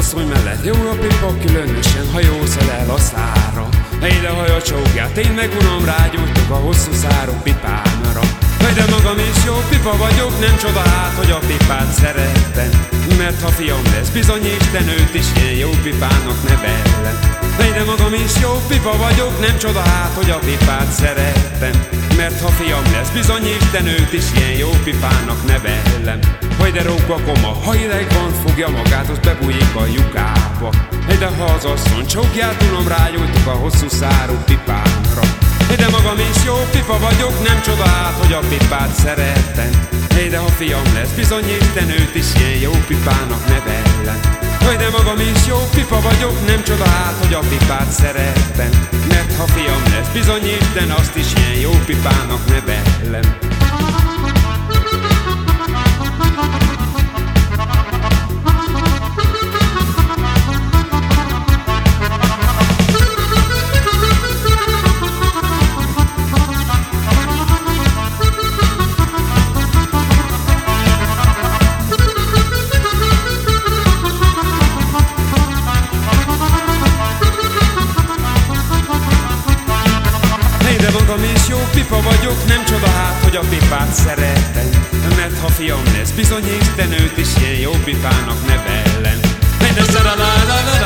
asszony mellett. Jó napéba különösen hajózol el a szára. Ide haja csógját, én megunom rágyújtok a hosszú szárom pipámra. Haj de magam is jó pipa vagyok, nem csoda hát, hogy a pipát szeret mert ha fiam lesz, bizony Isten őt is ilyen jó pipának nevelem. De magam is jó pipa vagyok, nem csoda hát, hogy a pipát szerettem Mert ha fiam lesz, bizony Isten őt is ilyen jó pipának nevelem. Hogy de róka koma, ha ideg van, fogja magát, az bebújik a lyukába. De ha az asszony csókját tudom, rágyújtok a hosszú szárú pipámra de magam is jó pipa vagyok, nem csoda hát, hogy a pipát szerettem Hé, de ha fiam lesz, bizony Isten őt is ilyen jó pipának nevelem Hé, de magam is jó pipa vagyok, nem csoda hát, hogy a pipát szerettem Mert ha fiam lesz, bizony Isten azt is ilyen jó pipának nevelem pipa vagyok, nem csoda hát, hogy a pipát szeretem. Mert ha fiam lesz, bizony Isten őt is ilyen jó pipának nevelem Minden szerelem